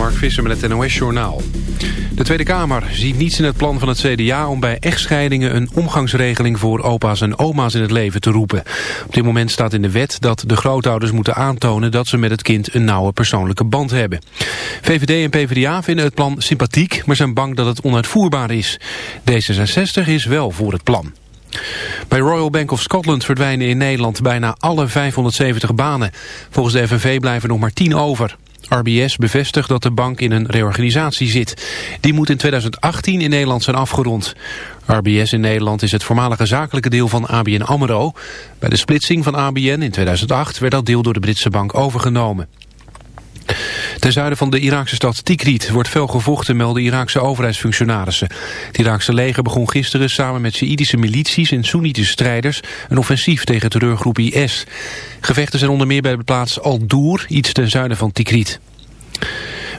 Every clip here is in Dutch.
Mark Visser met het NOS-journaal. De Tweede Kamer ziet niets in het plan van het CDA om bij echtscheidingen een omgangsregeling voor opa's en oma's in het leven te roepen. Op dit moment staat in de wet dat de grootouders moeten aantonen dat ze met het kind een nauwe persoonlijke band hebben. VVD en PvdA vinden het plan sympathiek, maar zijn bang dat het onuitvoerbaar is. D66 is wel voor het plan. Bij Royal Bank of Scotland verdwijnen in Nederland bijna alle 570 banen. Volgens de FNV blijven nog maar 10 over. RBS bevestigt dat de bank in een reorganisatie zit. Die moet in 2018 in Nederland zijn afgerond. RBS in Nederland is het voormalige zakelijke deel van ABN AMRO. Bij de splitsing van ABN in 2008 werd dat deel door de Britse bank overgenomen. Ten zuiden van de Iraakse stad Tikrit wordt veel gevochten, melden Iraakse overheidsfunctionarissen. Het Iraakse leger begon gisteren samen met Sjiïdische milities en Soenitische strijders een offensief tegen terreurgroep IS. Gevechten zijn onder meer bij de plaats Al-Doer, iets ten zuiden van Tikrit.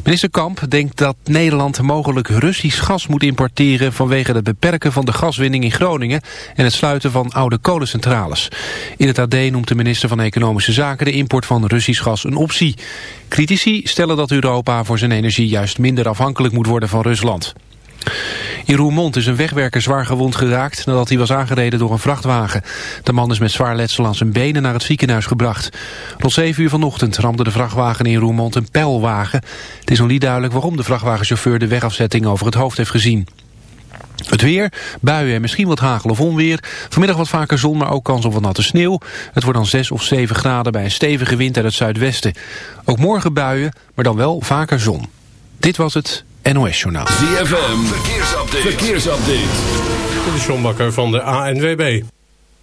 Minister Kamp denkt dat Nederland mogelijk Russisch gas moet importeren vanwege het beperken van de gaswinning in Groningen en het sluiten van oude kolencentrales. In het AD noemt de minister van Economische Zaken de import van Russisch gas een optie. Critici stellen dat Europa voor zijn energie juist minder afhankelijk moet worden van Rusland. In Roermond is een wegwerker zwaar gewond geraakt nadat hij was aangereden door een vrachtwagen. De man is met zwaar letsel aan zijn benen naar het ziekenhuis gebracht. Rond 7 uur vanochtend ramde de vrachtwagen in Roermond een pijlwagen. Het is nog niet duidelijk waarom de vrachtwagenchauffeur de wegafzetting over het hoofd heeft gezien. Het weer, buien en misschien wat hagel of onweer. Vanmiddag wat vaker zon, maar ook kans op wat natte sneeuw. Het wordt dan 6 of 7 graden bij een stevige wind uit het zuidwesten. Ook morgen buien, maar dan wel vaker zon. Dit was het NOS Journaal. ZFM, verkeersupdate. verkeersupdate. De John Bakker van de ANWB.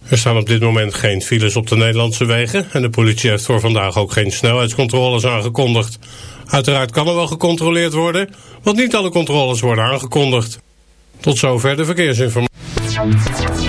Er staan op dit moment geen files op de Nederlandse wegen... en de politie heeft voor vandaag ook geen snelheidscontroles aangekondigd. Uiteraard kan er wel gecontroleerd worden... want niet alle controles worden aangekondigd. Tot zover de verkeersinformatie.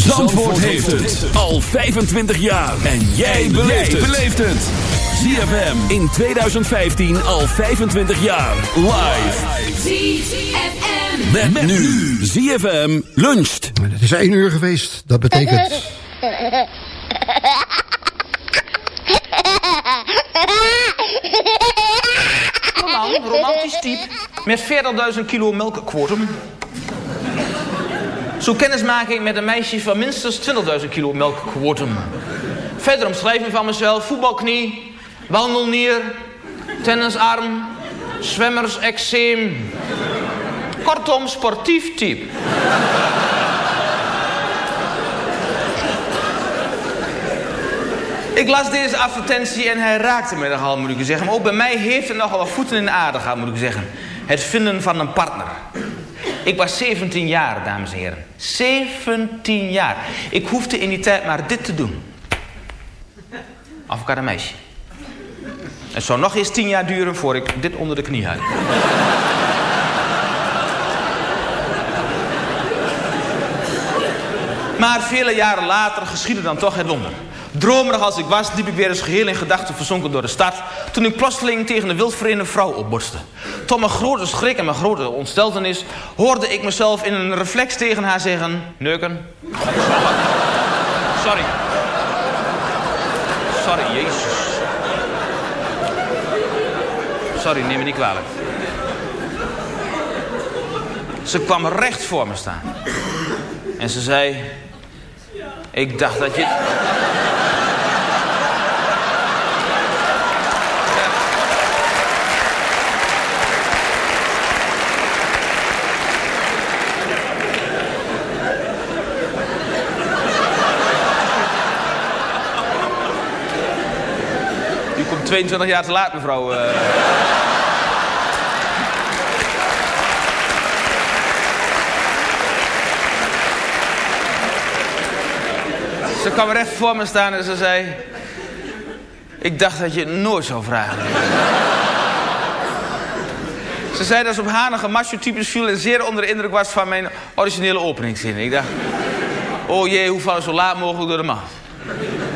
Zandvoort heeft het al 25 jaar. En jij beleeft het. ZFM in 2015 al 25 jaar. Live. ZFM. Met, nu. ZFM luncht. Het is één uur geweest. Dat betekent... Romantisch type, met 40.000 kilo melkquotum. Zo kennismaking met een meisje van minstens 20.000 kilo melkquotum. Verder omschrijving van mezelf, voetbalknie, wandelnier, tennisarm, zwemmersexeem. Kortom, sportief type. Ik las deze advertentie en hij raakte me nogal, moet ik zeggen. Maar ook bij mij heeft het nogal wat voeten in de aarde gehad, moet ik zeggen. Het vinden van een partner. Ik was 17 jaar, dames en heren. 17 jaar. Ik hoefde in die tijd maar dit te doen. Ik had een meisje. Het zou nog eens 10 jaar duren voor ik dit onder de knie had. Maar vele jaren later geschiedde dan toch het wonder. Dromerig als ik was, liep ik weer eens geheel in gedachten verzonken door de stad... toen ik plotseling tegen een wildvreemde vrouw opbotste. Tot mijn grote schrik en mijn grote ontsteltenis... hoorde ik mezelf in een reflex tegen haar zeggen... Neuken. Sorry. Sorry, jezus. Sorry, neem me niet kwalijk. Ze kwam recht voor me staan. En ze zei... Ik dacht dat je... 22 jaar te laat, mevrouw. eh. Ze kwam recht voor me staan en ze zei... Ik dacht dat je het nooit zou vragen. ze zei dat ze op hanige macho-types viel... en zeer onder de indruk was van mijn originele openingszin. Ik dacht... Oh jee, hoe vallen zo laat mogelijk door de man?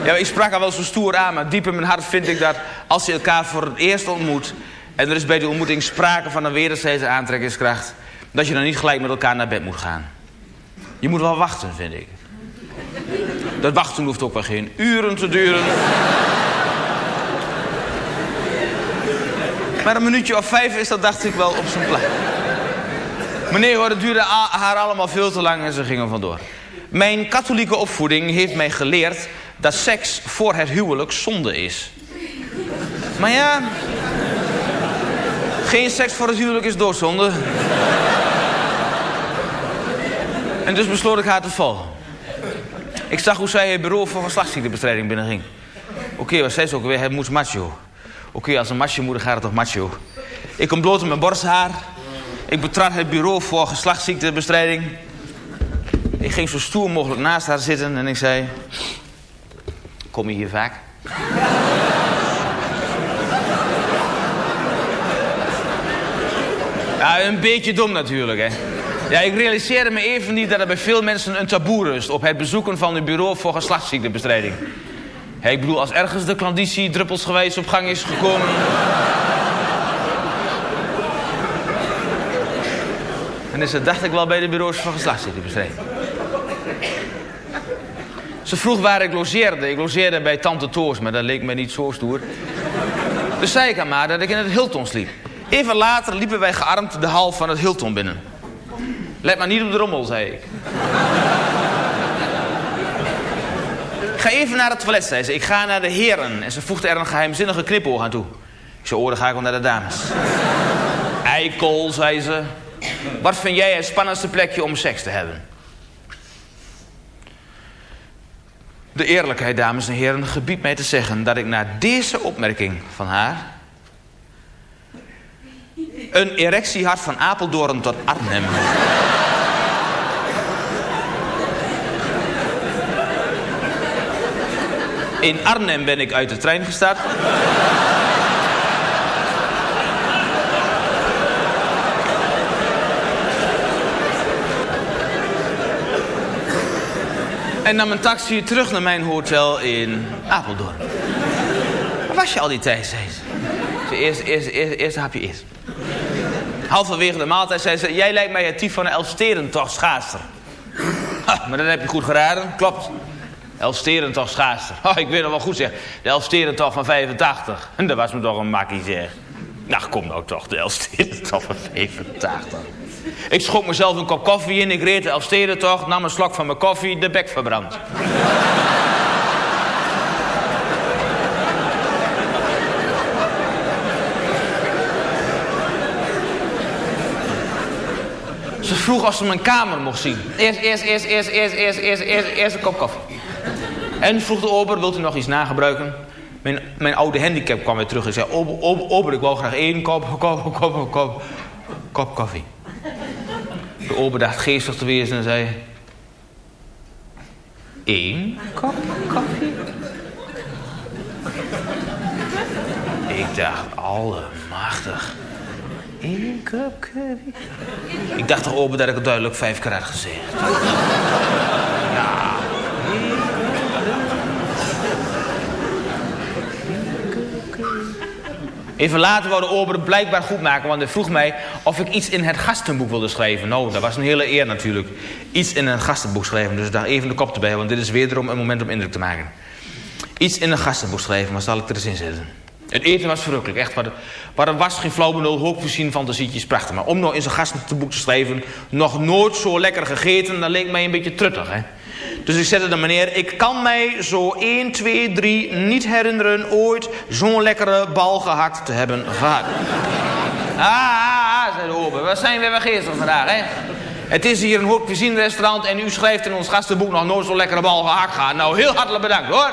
Ja, ik sprak haar wel zo stoer aan, maar diep in mijn hart vind ik dat... als je elkaar voor het eerst ontmoet... en er is bij die ontmoeting sprake van een wederzijdse aantrekkingskracht... dat je dan niet gelijk met elkaar naar bed moet gaan. Je moet wel wachten, vind ik. Dat wachten hoeft ook wel geen uren te duren. Maar een minuutje of vijf is dat, dacht ik wel, op zijn plaats. Meneer hoor, het duurde haar allemaal veel te lang en ze gingen vandoor. Mijn katholieke opvoeding heeft mij geleerd dat seks voor het huwelijk zonde is. Maar ja, geen seks voor het huwelijk is doodzonde. En dus besloot ik haar te volgen. Ik zag hoe zij het bureau voor geslachtsziektebestrijding binnenging. Oké, wat zei ze ook weer? Het moest macho. Oké, als een macho moet, dan gaat het toch macho. Ik ontblootte mijn borsthaar. Ik betrad het bureau voor geslachtsziektebestrijding. Ik ging zo stoer mogelijk naast haar zitten en ik zei... Kom je hier vaak? Ja, een beetje dom natuurlijk, hè. Ja, ik realiseerde me even niet dat er bij veel mensen een taboe rust... op het bezoeken van het bureau voor geslachtsziektebestrijding. Ik bedoel, als ergens de klanditie druppelsgewijs op gang is gekomen... dan is het, dacht ik wel, bij de bureaus van geslachtsziektebestrijding. Ze vroeg waar ik logeerde. Ik logeerde bij Tante Toos, maar dat leek me niet zo stoer. Dus zei ik aan maar dat ik in het Hilton sliep. Even later liepen wij gearmd de hal van het Hilton binnen. Let maar niet op de rommel, zei ik. Ik ga even naar het toilet, zei ze. Ik ga naar de heren. En ze voegde er een geheimzinnige knipoog aan toe. Ik zei, oh, dan ga ik wel naar de dames. Eikel, zei ze. Wat vind jij het spannendste plekje om seks te hebben? De eerlijkheid, dames en heren, gebiedt mij te zeggen... dat ik na deze opmerking van haar... een erectie had van Apeldoorn tot Arnhem. In Arnhem ben ik uit de trein gestapt. En nam een taxi terug naar mijn hotel in Apeldoorn. Waar was je al die tijd, zei ze. Eerst, eerst, eerst, eerst hapje eerst. Halverwege de maaltijd zei ze... Jij lijkt mij het type van een Elfsterentocht. Ha, maar dat heb je goed geraden. Klopt. Elfsterentocht schaatser. Oh, ik weet nog wel goed zeg. De Elfsterentocht van 85. En dat was me toch een makkie zeg. Nou, kom nou toch. De Elfsterentocht van 85. Ik schonk mezelf een kop koffie in. Ik reed de Elfsterentocht. Nam een slok van mijn koffie. De bek verbrand. Ze vroeg of ze mijn kamer mocht zien. Eerst, eerst, eerst, eerst, eerst, eerst, eerst, eerst, eerst een kop koffie. En vroeg de ober, wilt u nog iets nagebruiken? Mijn, mijn oude handicap kwam weer terug en zei... Ober, ober, ober, ik wou graag één kop, kop, kop, kop, kop koffie. Dacht geestig te wezen en zei... Eén kop koffie? Ik dacht, allemachtig. Eén kop koffie? Ik dacht toch, ober, dat ik het duidelijk vijf keer had gezegd. Even later wou de ober het blijkbaar goed maken, want hij vroeg mij of ik iets in het gastenboek wilde schrijven. Nou, dat was een hele eer natuurlijk. Iets in een gastenboek schrijven, dus daar even de kop erbij, want dit is wederom een moment om indruk te maken. Iets in een gastenboek schrijven, maar zal ik er eens in zetten. Het eten was verrukkelijk, echt. Maar, maar er was geen flauw benul, hoogvoorzien fantasietjes, prachtig. Maar om nou in zijn gastenboek te schrijven, nog nooit zo lekker gegeten, dat leek mij een beetje truttig, hè. Dus ik zette er meneer, ik kan mij zo 1, 2, 3 niet herinneren ooit zo'n lekkere bal gehakt te hebben gehad. Ah, ah, ah, zei de ober, wat zijn we weer geestig vandaag, hè? Het is hier een hoog restaurant en u schrijft in ons gastenboek nog nooit zo'n lekkere bal gehakt gehad. Nou, heel hartelijk bedankt, hoor.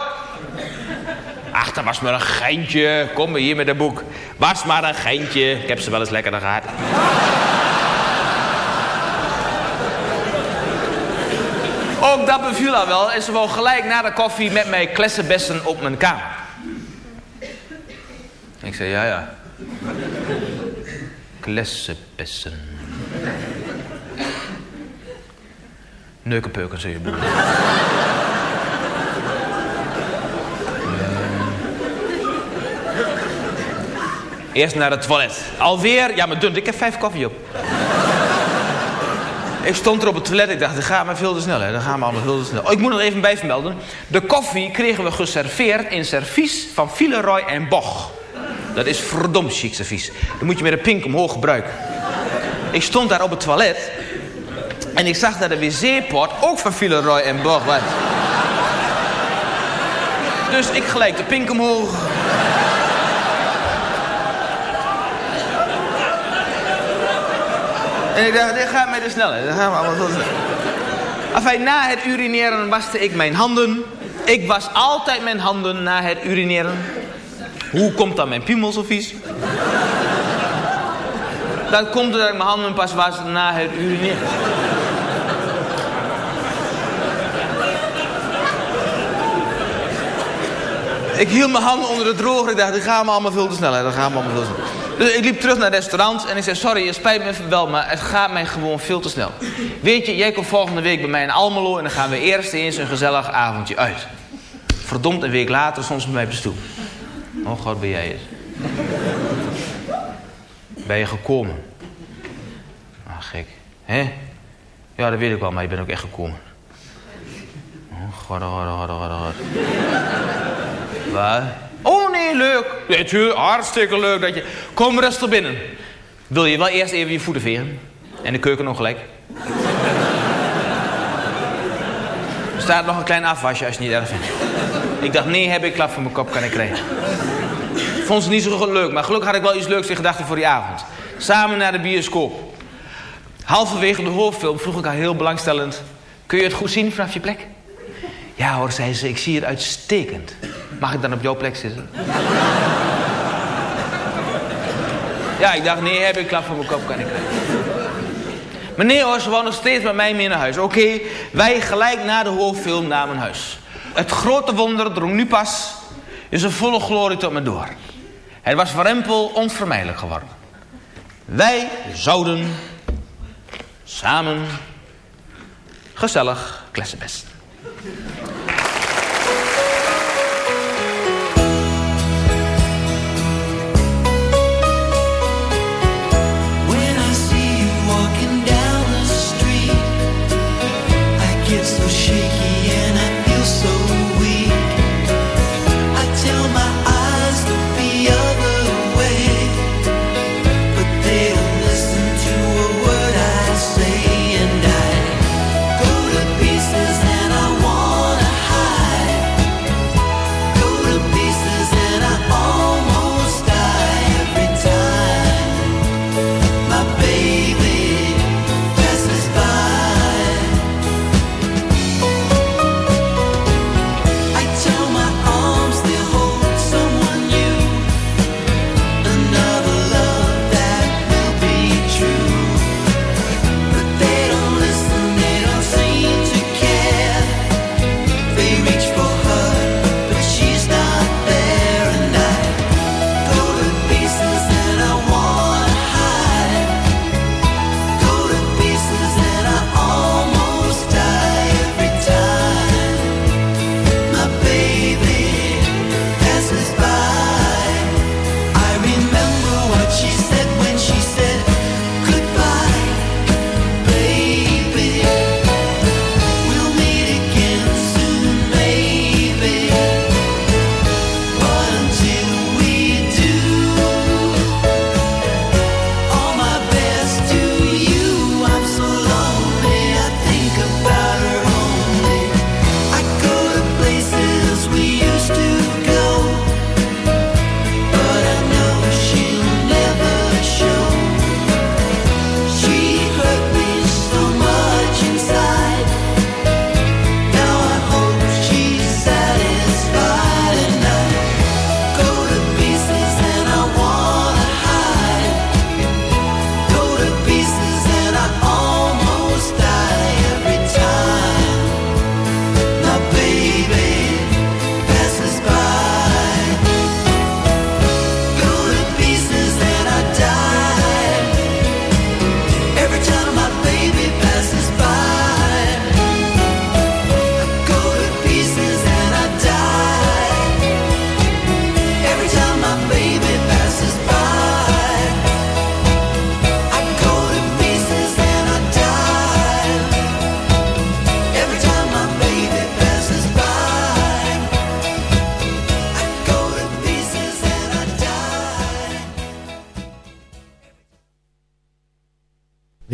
Ach, was maar een geintje. Kom hier met een boek. Was maar een geintje. Ik heb ze wel eens lekkerder gehad. Ook dat beviel haar wel. En ze wou gelijk na de koffie met mij klessenbessen op mijn kamer. Ik zei, ja, ja. Klessenbessen. Neukenpeuken, zei je broer. Eerst naar het toilet. Alweer, ja maar dun, ik heb vijf koffie op. ik stond er op het toilet, ik dacht, dat gaat maar veel te snel, hè. Dat gaat maar allemaal veel te snel. Oh, ik moet nog even bijvermelden. De koffie kregen we geserveerd in servies van Villeroy en Boch. Dat is verdomd chic servies. Dan moet je met een pink omhoog gebruiken. Ik stond daar op het toilet. En ik zag dat de wc-pot ook van Villeroy en Boch was. Dus ik gelijk de pink omhoog. En ik dacht, dit gaat mij te snel. hè. Dat gaan we allemaal zo snel. Enfin, na het urineren waste ik mijn handen. Ik was altijd mijn handen na het urineren. Hoe komt dan mijn piemel zo vies? Dan komt het dat ik mijn handen pas was na het urineren. Ik hield mijn handen onder de droger. Ik dacht, dit gaat me allemaal veel te snel. Hè. Dat gaat me allemaal veel te snel. Dus ik liep terug naar het restaurant en ik zei... Sorry, het spijt me wel, maar het gaat mij gewoon veel te snel. Weet je, jij komt volgende week bij mij in Almelo... en dan gaan we eerst eens een gezellig avondje uit. Verdomd, een week later ze bij mij op de stoel. Oh god, ben jij het? Ben je gekomen? Ah, gek. Hè? Ja, dat weet ik wel, maar je bent ook echt gekomen. Oh god, oh god, oh god, god, oh god. Wat? Nee, leuk. Ja, tuurlijk, hartstikke leuk dat je... Kom rustig binnen. Wil je wel eerst even je voeten veren? En de keuken nog gelijk? Er staat nog een klein afwasje als je niet erg vindt. Ik dacht, nee, heb ik klap voor mijn kop, kan ik krijgen. Vond ze niet zo leuk, maar gelukkig had ik wel iets leuks in gedachten voor die avond. Samen naar de bioscoop. Halverwege de hoofdfilm vroeg ik haar heel belangstellend... Kun je het goed zien vanaf je plek? Ja hoor, zei ze, ik zie het uitstekend. Mag ik dan op jouw plek zitten? ja, ik dacht, nee, heb ik klap voor mijn kop, kan ik nee hoor, ze wou nog steeds met mij mee naar huis. Oké, wij gelijk na de hoofdfilm naar mijn huis. Het grote wonder drong nu pas in zijn volle glorie tot me door. Het was voor Rempel onvermijdelijk geworden. Wij zouden samen gezellig klessenbest.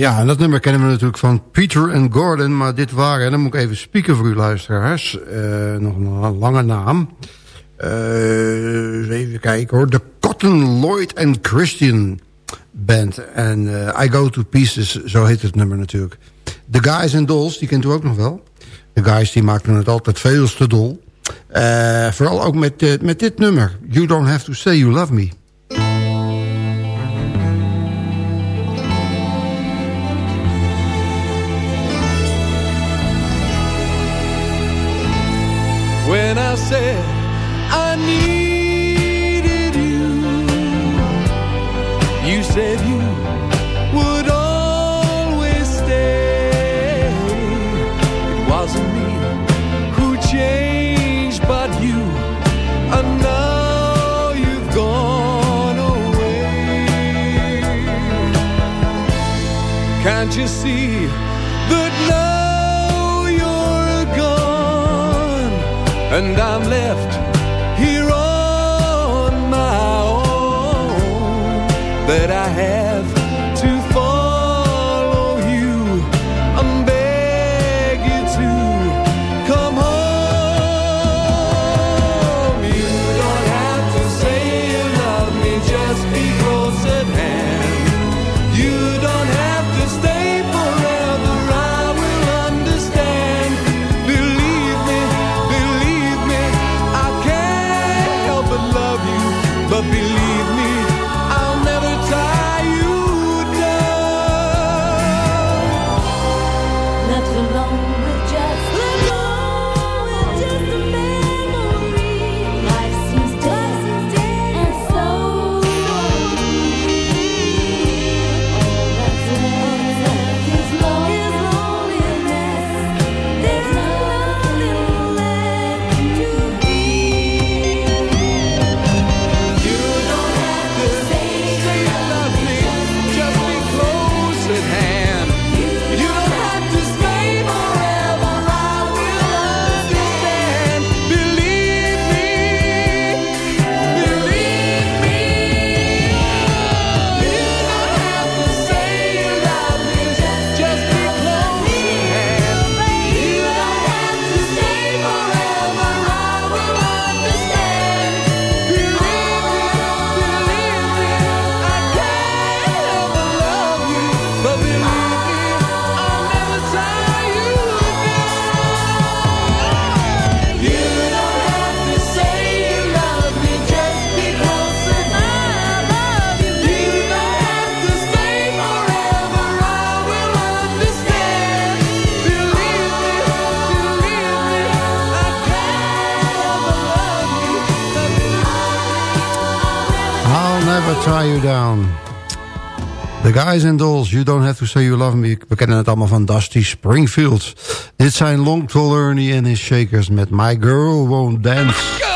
Ja, en dat nummer kennen we natuurlijk van Peter en Gordon. Maar dit waren, en dan moet ik even spieken voor uw luisteraars. Eh, nog een lange naam. Eh, even kijken hoor. De Cotton Lloyd and Christian Band. En eh, I Go To Pieces, zo heet het nummer natuurlijk. The Guys and Dolls, die kent u ook nog wel. De Guys die maakten het altijd veel te dol. vooral ook met, met dit nummer. You Don't Have To Say You Love Me. see that now you're gone and I'm left here on my own that I Guys and Dolls, You Don't Have To Say You Love Me. We kennen het allemaal van Dusty Springfield. Dit zijn Long Tall Ernie en his Shakers met My Girl Won't Dance.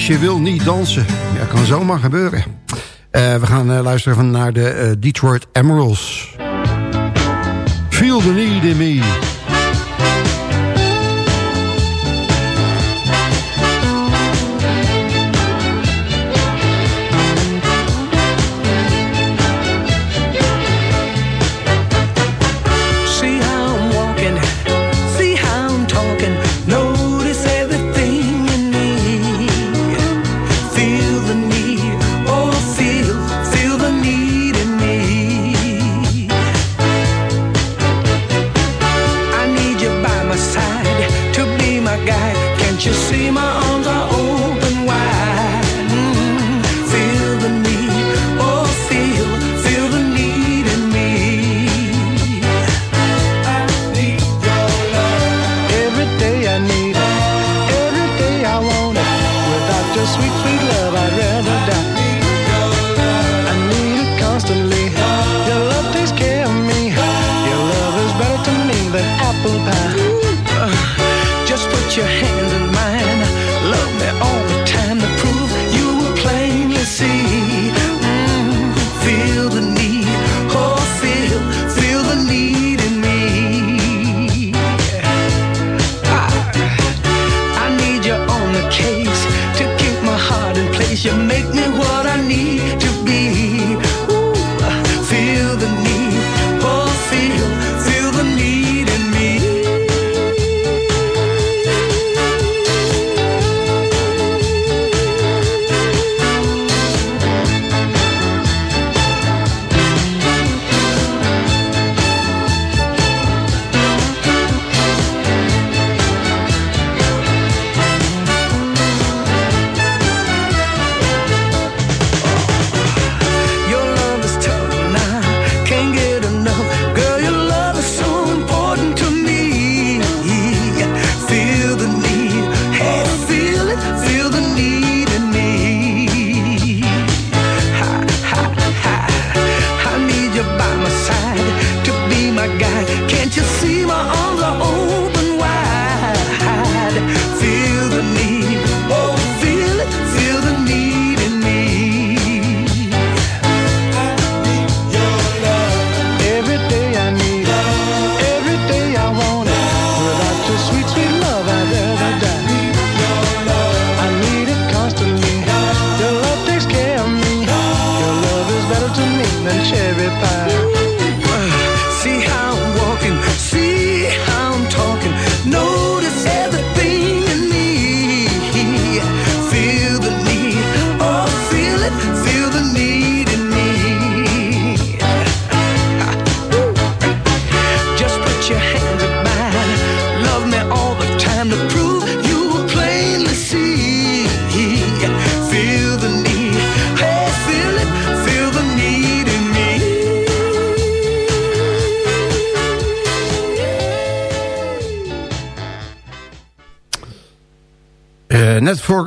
Je wil niet dansen. Ja, kan zomaar gebeuren. Eh, we gaan eh, luisteren van naar de eh, Detroit Emeralds. Feel the need in me.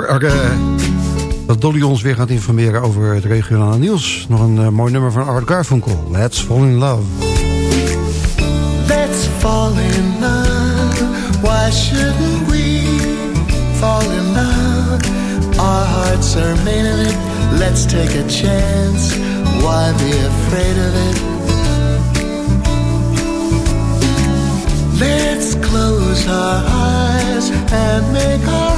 uh, dat Dolly ons weer gaat informeren over het regionale nieuws. Nog een eh, mooi nummer van Art Garfunkel. Let's Fall in Love. Let's fall in love. Why shouldn't we fall in love? Our hearts are made of it. Let's take a chance. Why be afraid of it? Let's close our eyes and make our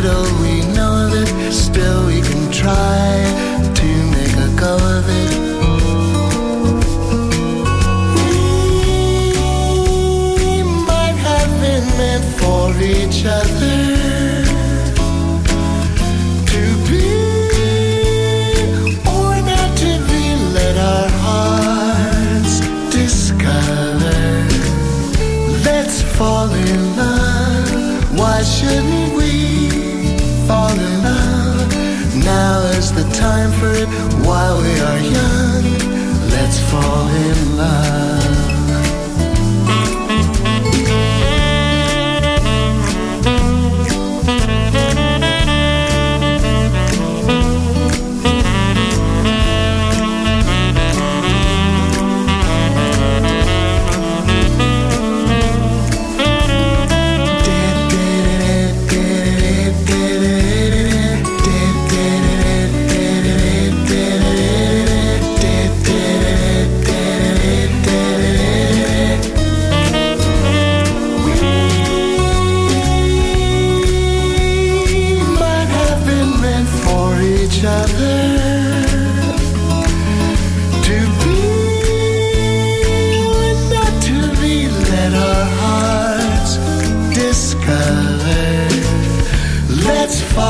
little we know of it, still we can try to make a go of it. We might have been meant for each other. fall in love, why shouldn't the time for it while we are young. Let's fall in love.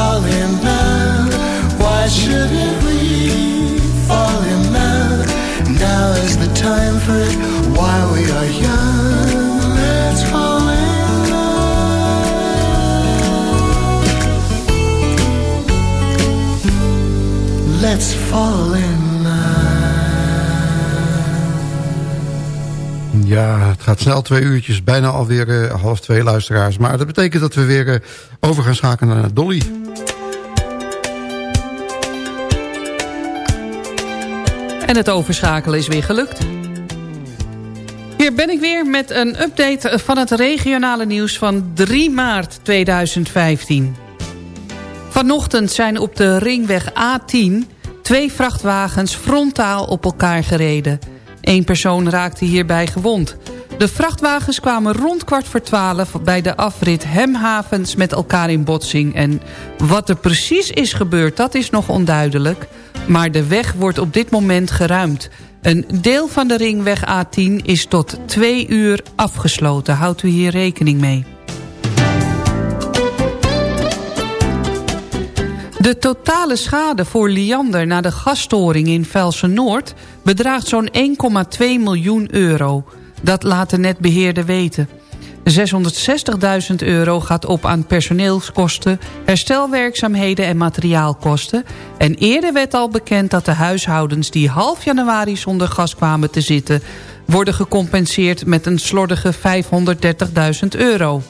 fall in love? Why should we fall in love? Now is the time for it while we are young. Let's fall in love. Let's fall in love Ja, het gaat snel twee uurtjes, bijna alweer eh, half twee luisteraars. Maar dat betekent dat we weer uh, over gaan schakelen naar Dolly. En het overschakelen is weer gelukt. Hier ben ik weer met een update van het regionale nieuws van 3 maart 2015. Vanochtend zijn op de ringweg A10 twee vrachtwagens frontaal op elkaar gereden. Eén persoon raakte hierbij gewond. De vrachtwagens kwamen rond kwart voor twaalf bij de afrit Hemhavens met elkaar in botsing. En wat er precies is gebeurd, dat is nog onduidelijk. Maar de weg wordt op dit moment geruimd. Een deel van de ringweg A10 is tot twee uur afgesloten. Houdt u hier rekening mee. De totale schade voor Liander na de gasstoring in Velsen-Noord... bedraagt zo'n 1,2 miljoen euro. Dat laat de netbeheerder weten. 660.000 euro gaat op aan personeelskosten, herstelwerkzaamheden en materiaalkosten. En eerder werd al bekend dat de huishoudens die half januari zonder gas kwamen te zitten... worden gecompenseerd met een slordige 530.000 euro.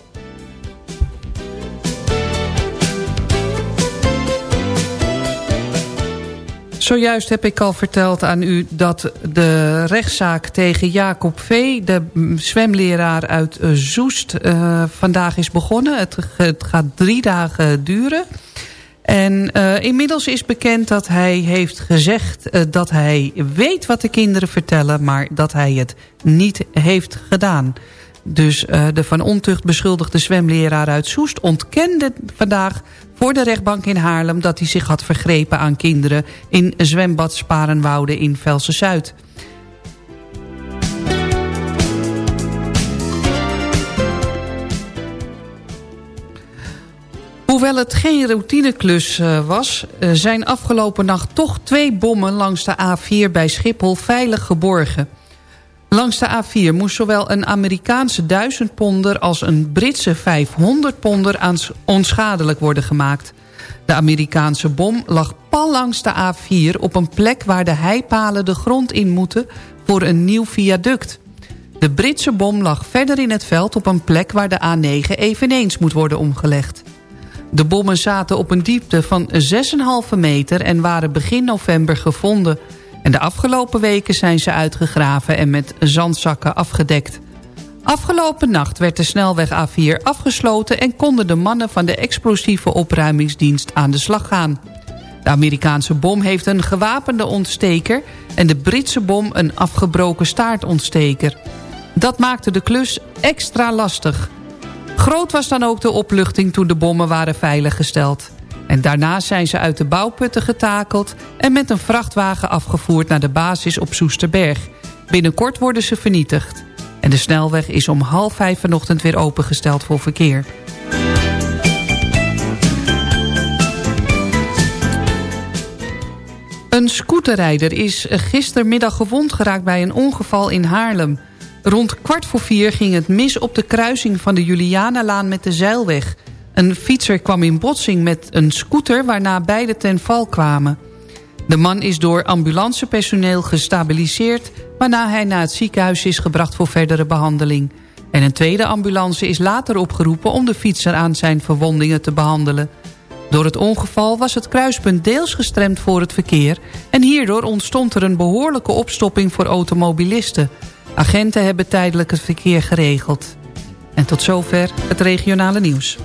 Zojuist heb ik al verteld aan u dat de rechtszaak tegen Jacob V., de zwemleraar uit eh, Zoest, uh, vandaag is begonnen. Het, gaat drie dagen duren. En uh, inmiddels is bekend dat hij heeft gezegd uh, dat hij weet wat de kinderen vertellen... maar dat hij het niet heeft gedaan. Dus uh, de van ontucht beschuldigde zwemleraar uit Soest ontkende vandaag voor de rechtbank in Haarlem... dat hij zich had vergrepen aan kinderen in zwembad Sparenwoude in Velsen-Zuid. Hoewel het geen routineklus uh, was... Uh, zijn afgelopen nacht toch twee bommen langs de A4 bij Schiphol veilig geborgen... Langs de A4 moest zowel een Amerikaanse 1000 ponder als een Britse 500 ponder onschadelijk worden gemaakt. De Amerikaanse bom lag pal langs de A4 op een plek waar de heipalen de grond in moeten voor een nieuw viaduct. De Britse bom lag verder in het veld op een plek waar de A9 eveneens moet worden omgelegd. De bommen zaten op een diepte van 6,5 meter en waren begin november gevonden... En de afgelopen weken zijn ze uitgegraven en met zandzakken afgedekt. Afgelopen nacht werd de snelweg A4 afgesloten... en konden de mannen van de explosieve opruimingsdienst aan de slag gaan. De Amerikaanse bom heeft een gewapende ontsteker... en de Britse bom een afgebroken staartontsteker. Dat maakte de klus extra lastig. Groot was dan ook de opluchting toen de bommen waren veiliggesteld. En daarna zijn ze uit de bouwputten getakeld... en met een vrachtwagen afgevoerd naar de basis op Soesterberg. Binnenkort worden ze vernietigd. En de snelweg is om half vijf vanochtend weer opengesteld voor verkeer. Een scooterrijder is gistermiddag gewond geraakt bij een ongeval in Haarlem. Rond kwart voor vier ging het mis op de kruising van de Julianalaan met de Zeilweg... Een fietser kwam in botsing met een scooter waarna beide ten val kwamen. De man is door ambulancepersoneel gestabiliseerd... waarna hij naar het ziekenhuis is gebracht voor verdere behandeling. En een tweede ambulance is later opgeroepen om de fietser aan zijn verwondingen te behandelen. Door het ongeval was het kruispunt deels gestremd voor het verkeer... en hierdoor ontstond er een behoorlijke opstopping voor automobilisten. Agenten hebben tijdelijk het verkeer geregeld. En tot zover het regionale nieuws.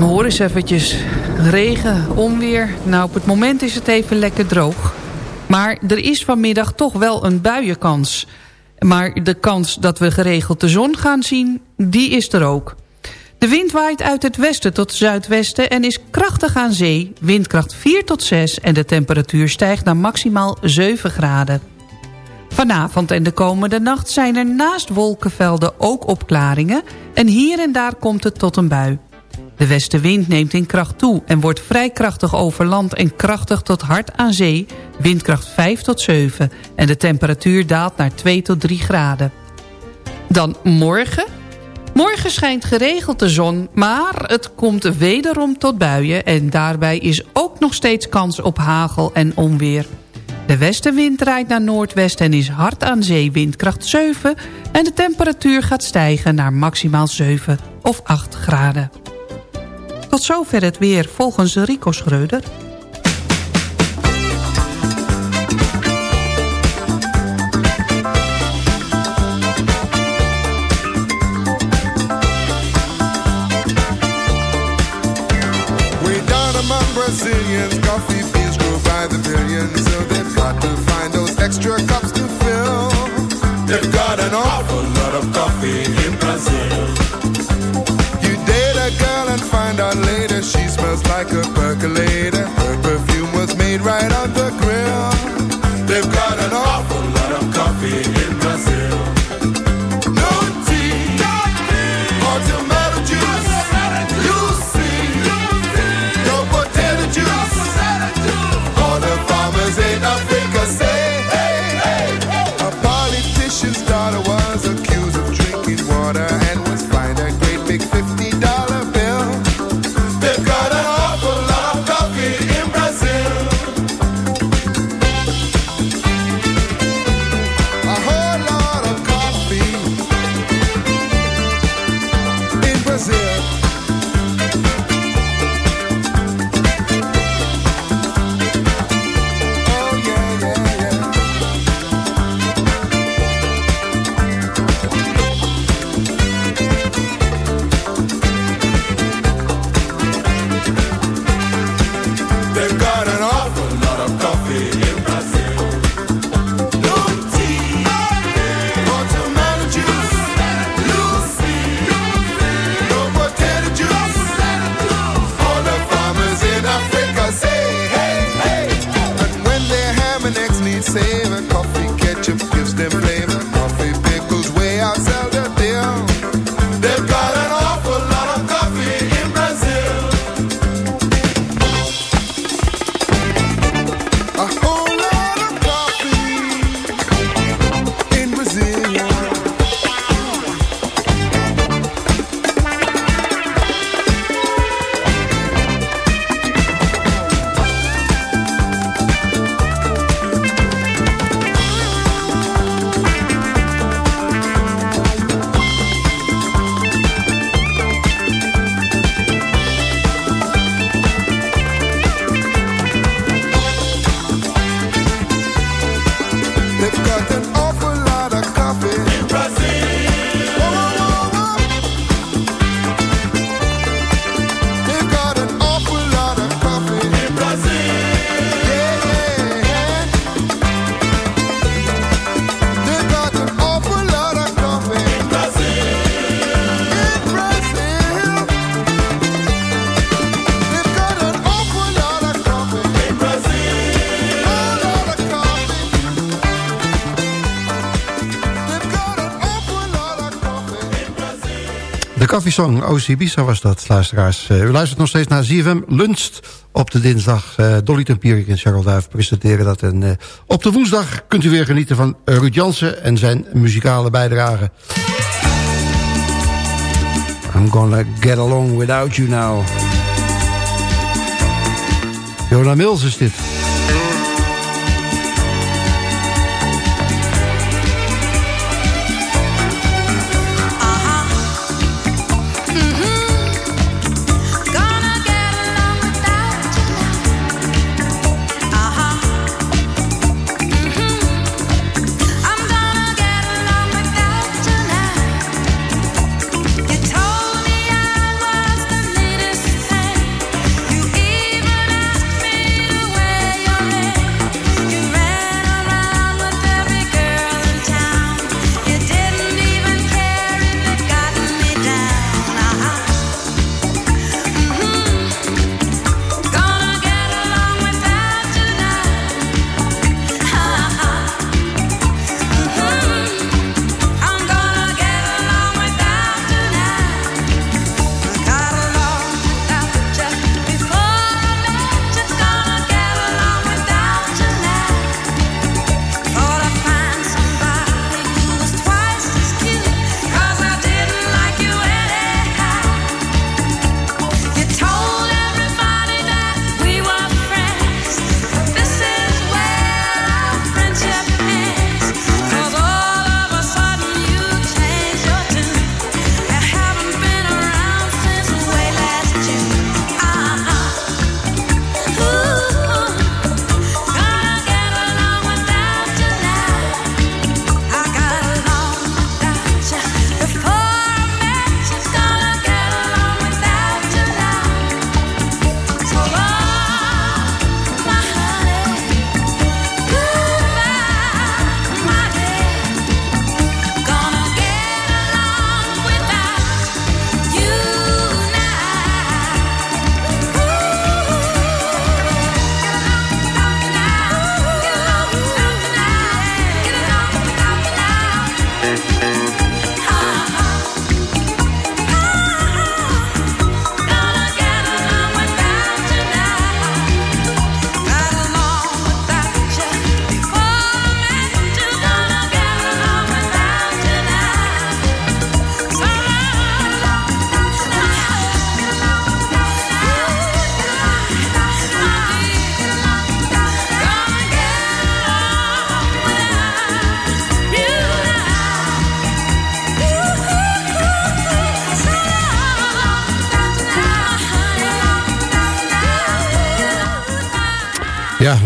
Hoor eens eventjes. Regen, onweer. Nou, op het moment is het even lekker droog. Maar er is vanmiddag toch wel een buienkans. Maar de kans dat we geregeld de zon gaan zien, die is er ook. De wind waait uit het westen tot zuidwesten en is krachtig aan zee. Windkracht 4 tot 6 en de temperatuur stijgt naar maximaal 7 graden. Vanavond en de komende nacht zijn er naast wolkenvelden ook opklaringen... en hier en daar komt het tot een bui. De westenwind neemt in kracht toe en wordt vrij krachtig over land en krachtig tot hard aan zee, windkracht 5 tot 7. En de temperatuur daalt naar 2 tot 3 graden. Dan morgen. Morgen schijnt geregeld de zon, maar het komt wederom tot buien... en daarbij is ook nog steeds kans op hagel en onweer. De westenwind draait naar noordwest en is hard aan zee windkracht 7... en de temperatuur gaat stijgen naar maximaal 7 of 8 graden. Tot zover het weer volgens Rico Schreuder. Like a percolator. Koffiesong OC Ibiza was dat, luisteraars. Uh, u luistert nog steeds naar ZFM Lunst op de dinsdag. Uh, Dolly Tempierik en Charles Duif presenteren dat. En uh, op de woensdag kunt u weer genieten van Ruud Jansen en zijn muzikale bijdrage. I'm gonna get along without you now. Jona Mills is dit.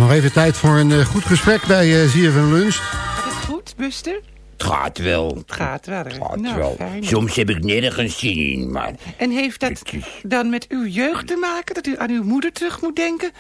Nog even tijd voor een eh, goed gesprek bij uh, ZFM Lunch. Gaat het goed, Buster? Het gaat wel. Het gaat wel. hè? Het gaat nou, wel. fijn. Soms heb ik nergens zin in, maar... En heeft dat dan met uw jeugd te maken? Dat u aan uw moeder terug moet denken?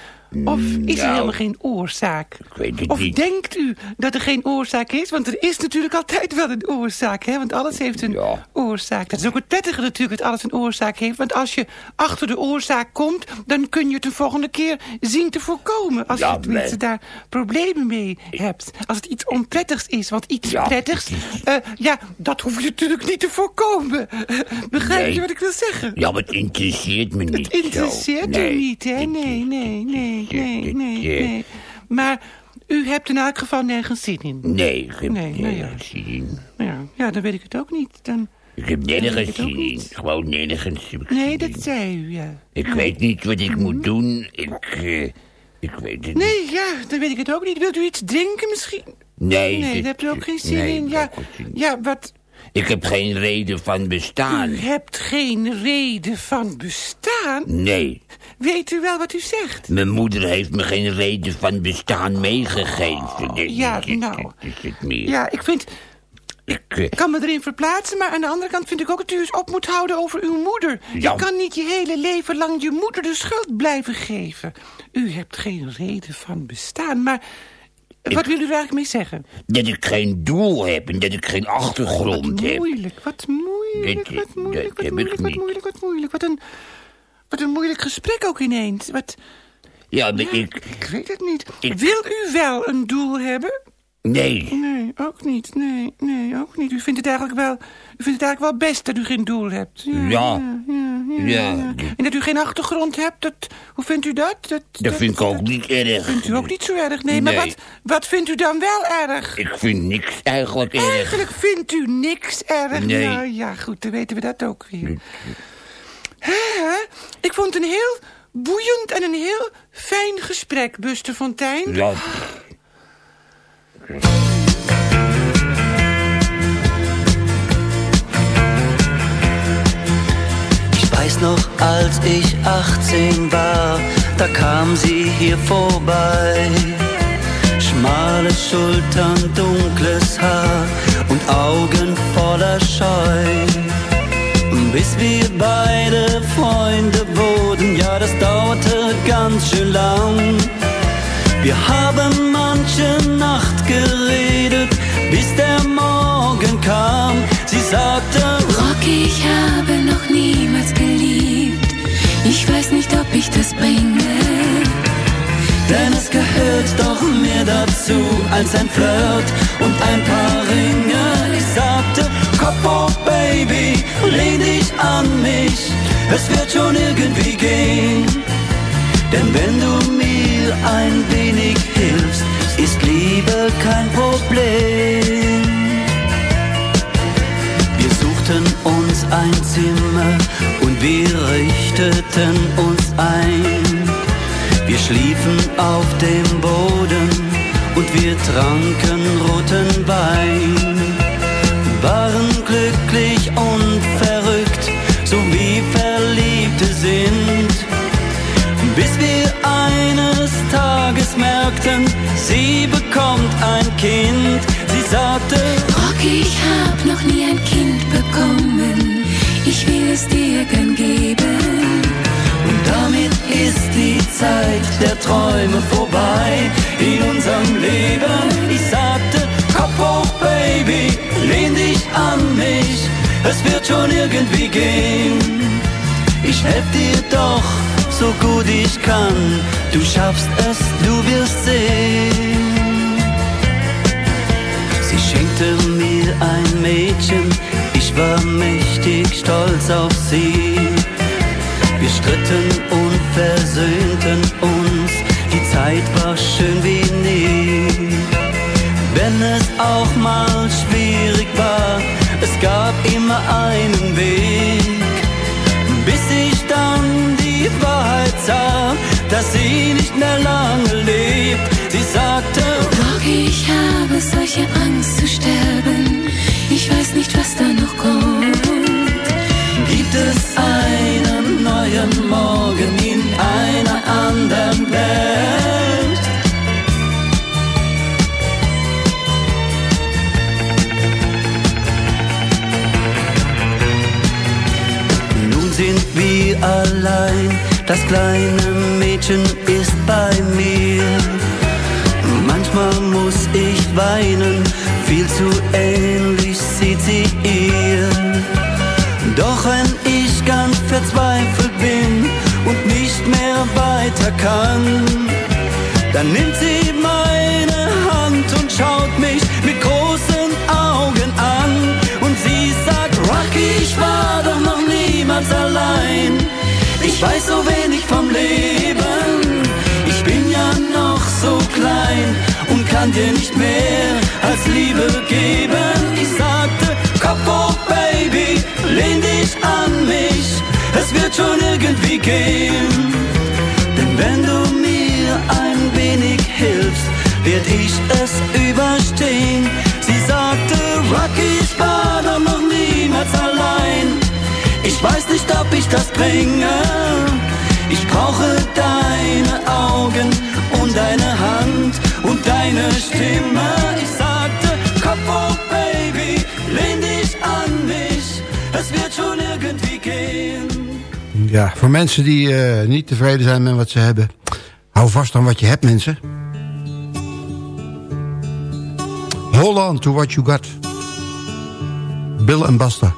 Of is er nou, helemaal geen oorzaak? Ik weet het Of niet. denkt u dat er geen oorzaak is? Want er is natuurlijk altijd wel een oorzaak, hè? Want alles heeft een oorzaak. Dat is ook het prettige natuurlijk, dat alles een oorzaak heeft. Want als je achter de oorzaak komt... dan kun je het de volgende keer zien te voorkomen. Als Ja, je tenminste daar problemen mee hebt. Als het iets onprettigs is. Want iets prettigs, eh, ja, dat hoef je natuurlijk niet te voorkomen. Begrijp je wat ik wil zeggen? Ja, maar het interesseert me niet Het interesseert u Nee. niet, hè? Nee, nee, nee, nee, nee, nee. Maar u hebt in elk geval nergens zin in. Nee, ik heb Nee, nou ja. nergens zin in. Ja, ja, dan weet ik het ook niet. Dan... Ik heb nergens zin in. Gewoon nergens Nee, dat zei u, ja. Ik weet niet wat ik moet doen. Ik, eh, ik weet het niet. Nee, ja, dan weet ik het ook niet. Wilt u iets drinken misschien? Nee, Nee, daar hebt u ook geen zin nee, in. Ja, ja, wat... Ik heb geen reden van bestaan. U hebt geen reden van bestaan? Nee, Weet u wel wat u zegt? mijn moeder heeft me geen reden van bestaan meegegeven. Dit- ja, nou. is het meer. Ja, ik vind... Ik, eh, kan me erin verplaatsen, maar aan de andere kant vind ik ook dat u eens op moet houden over uw moeder. Ja. Je kan niet je hele leven lang je moeder de schuld blijven geven. U hebt geen reden van bestaan, maar wat wil u er eigenlijk mee zeggen? dat ik geen doel heb en dat ik geen achtergrond heb. Moeilijk, wat moeilijk, wat moeilijk, dat wat heb ik moeilijk, wat moeilijk, wat moeilijk. Wat een, wat een moeilijk gesprek ook ineens. Wat, Ja, maar ja, ik... ik weet het niet. ik- Wil u wel een doel hebben? Nee, Nee, ook niet. Nee, nee, ook niet. U vindt het eigenlijk wel, u vindt het eigenlijk wel best dat u geen doel hebt. Ja. Ja. ja, ja. En dat u geen achtergrond hebt, dat, hoe vindt u dat? Dat, dat vind ik ook niet erg. vindt u ook niet zo erg. Nee, maar Nee. wat, wat vindt u dan wel erg? Ik vind niks eigenlijk erg. Eigenlijk vindt u niks erg. Nee. Nou ja, goed, dan weten we dat ook weer. Hè, hè? Ik vond het een heel boeiend en een heel fijn gesprek, Buster Fontijn. Ja, Ich weiß noch, als ich 18 war, da kam sie hier vorbei. Schmale Schultern, dunkles Haar und Augen voller Scheu. Bis wir beide Freunde wurden, ja, das dauerte ganz schön lang. Wir haben manche Nacht geredet, bis der Morgen kam. Sie sagte, Rocky, ich habe noch niemals geliebt. Ich weiß nicht, ob ich das bringe. Denn es gehört doch mehr dazu als ein Flirt und ein paar Ringe. Es wird schon irgendwie gehen. Denn wenn du mir ein wenig hilfst, ist Liebe kein Problem. Wir suchten uns ein Zimmer und wir richteten uns ein. Wir schliefen auf dem Boden und wir tranken roten Wein. Merkten, sie bekommt ein Kind. Sie sagte, Rocky, ich hab noch nie ein Kind bekommen. Ich will es dir gern geben. Und damit ist die Zeit der Träume vorbei in unserem Leben. Ich sagte, Kopf hoch, Baby, lehn dich an mich, es wird schon irgendwie gehen. Ich helf dir doch so gut ich kann, du schaffst es, du wirst sehen. Sie schenkte mir ein Mädchen, ich war mächtig stolz auf sie. Wir stritten und versöhnten uns, die Zeit war schön wie nie. Wenn es auch mal schwierig war, es gab immer einen Weg. Bis ich dann die Wahrheit sah, dass sie nicht mehr lange lebt. Sie sagte, Rocky, ich habe solche Angst zu sterben. Ich weiß nicht, was da noch kommt. gibt es einen neuen Morgen Das kleine Mädchen ist bei mir. Manchmal muss ich weinen, viel zu ähnlich sieht sie ihr. Doch wenn ich ganz verzweifelt bin und nicht mehr weiter kann, dann nimmt sie meine Hand und schaut mich mit großen Augen an. Und sie sagt, Rocky, ich war doch noch niemals allein. Ich weiß so wenig vom Leben. Ich bin ja noch so klein und kann dir nicht mehr als Liebe geben. Ich sagte, Kopf hoch, Baby, lehn dich an mich. Es wird schon irgendwie gehen. Denn wenn du mir ein wenig hilfst, werd ich es überstehen. Sie sagte, Rocky, Ich weiß nicht, ob ich das bringe. Ich brauche deine Augen und deine Hand und deine Stimme. Ich sagte, Kopf hoch, Baby, lehn dich an mich. Es wird schon irgendwie gehen. Ja, voor mensen die eh, niet tevreden zijn met wat ze hebben... hou vast aan wat je hebt, mensen. Hold on to what you got. Bill en Basta.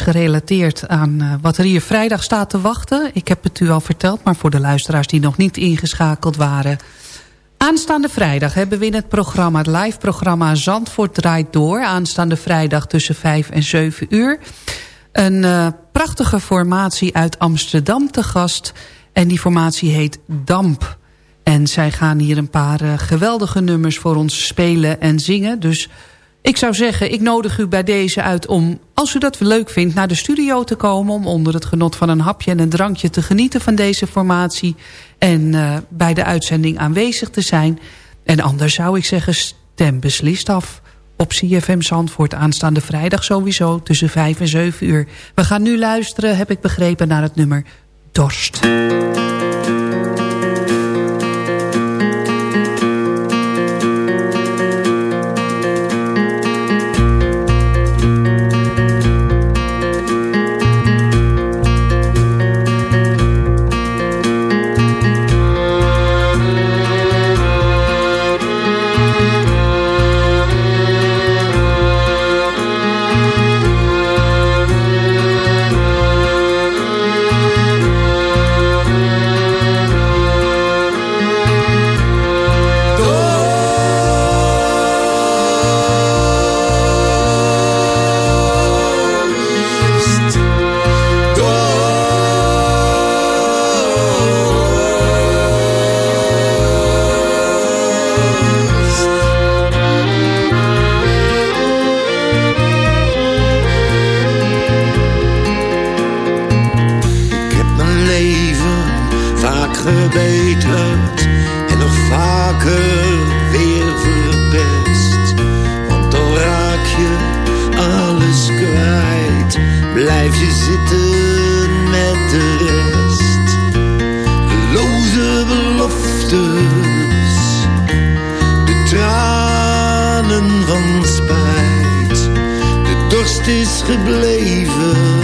Gerelateerd aan eh, wat er hier vrijdag staat te wachten. Ik heb het u al verteld, maar voor de luisteraars die nog niet ingeschakeld waren... Aanstaande vrijdag hebben we in het programma, het live programma Zandvoort draait door. Aanstaande vrijdag tussen 5 en 7 uur. Een uh, prachtige formatie uit Amsterdam te gast. En die formatie heet Damp. En zij gaan hier een paar uh, geweldige nummers voor ons spelen en zingen. Dus ik zou zeggen, ik nodig u bij deze uit om, als u dat leuk vindt, naar de studio te komen. Om onder het genot van een hapje en een drankje te genieten van deze formatie. En uh, bij de uitzending aanwezig te zijn. En anders zou ik zeggen, stem beslist af op CFM Zandvoort aanstaande vrijdag sowieso tussen 5 en 7 uur. We gaan nu luisteren, heb ik begrepen, naar het nummer Dorst. Is gebleven.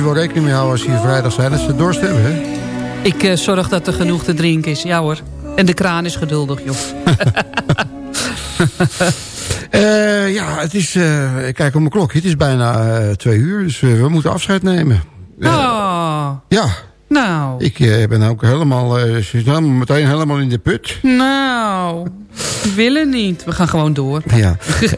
Je wel rekening mee houden als je hier vrijdag zijn. Dat ze dorst hebben, hè? Ik eh, zorg dat er genoeg te drinken is. Ja hoor. En de kraan is geduldig, joh. Eh, ja, het is... ik kijk op mijn klok. Het is bijna twee uur. Dus we moeten afscheid nemen. Oh, Ja, nou. ik ben ook helemaal. Meteen helemaal in de put. Nou, we willen niet. We gaan gewoon door. Ja.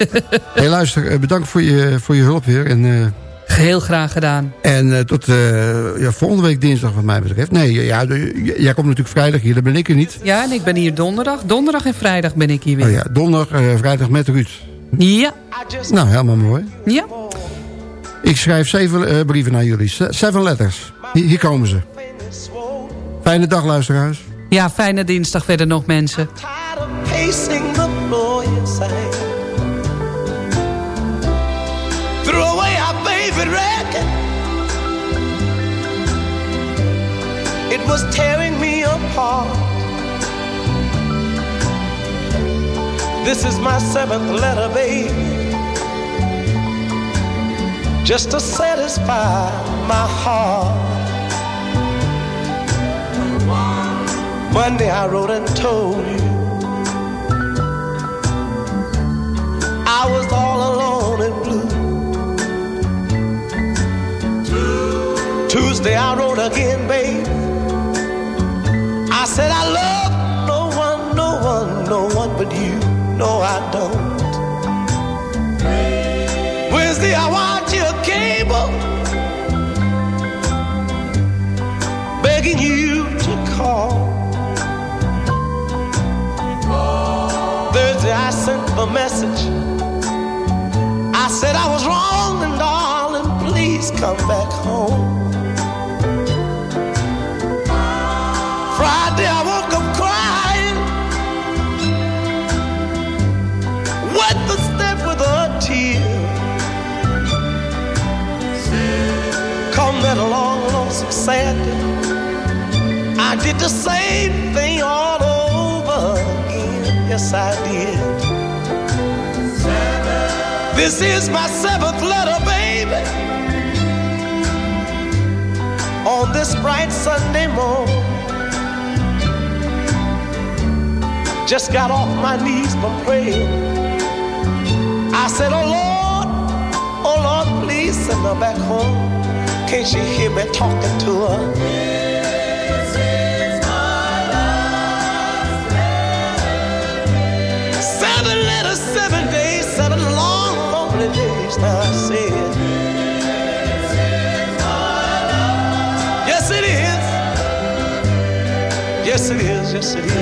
hey, luister, bedankt voor je, voor je hulp weer. En, eh, Heel graag gedaan. en eh, tot eh, ja, volgende week dinsdag wat mij betreft. Nee, ja, jij komt natuurlijk vrijdag hier. Dan ben ik er niet. Ja, en ik ben hier donderdag. Donderdag en vrijdag ben ik hier weer. Oh ja, donderdag, eh, vrijdag met Ruud. Ja. Nou, helemaal mooi. Ja. Ik schrijf zeven eh, brieven naar jullie. Se- Seven letters. Hier, hier komen ze. Fijne dag, luisteraars. Ja, fijne dinsdag verder nog mensen. Was tearing me apart. This is my seventh letter, baby. Just to satisfy my heart. Monday I wrote and told you I was all alone and blue. Tuesday I wrote again, babe. But you. No, I don't. Wednesday I watch your cable, begging you to call. Thursday I sent a message. I said I was wrong and darling, please come back home. That long, lonesome Saturday, I did the same thing all over again. Yes, I did. This is my seventh letter, baby. On this bright Sunday morning, just got off my knees from praying. I said, Oh Lord, oh Lord, please send her back home. Can't she hear me talking to her? Seven letters, seven days, seven long, lonely days. Now I Yes, it is. Yes, it is. Yes, it is.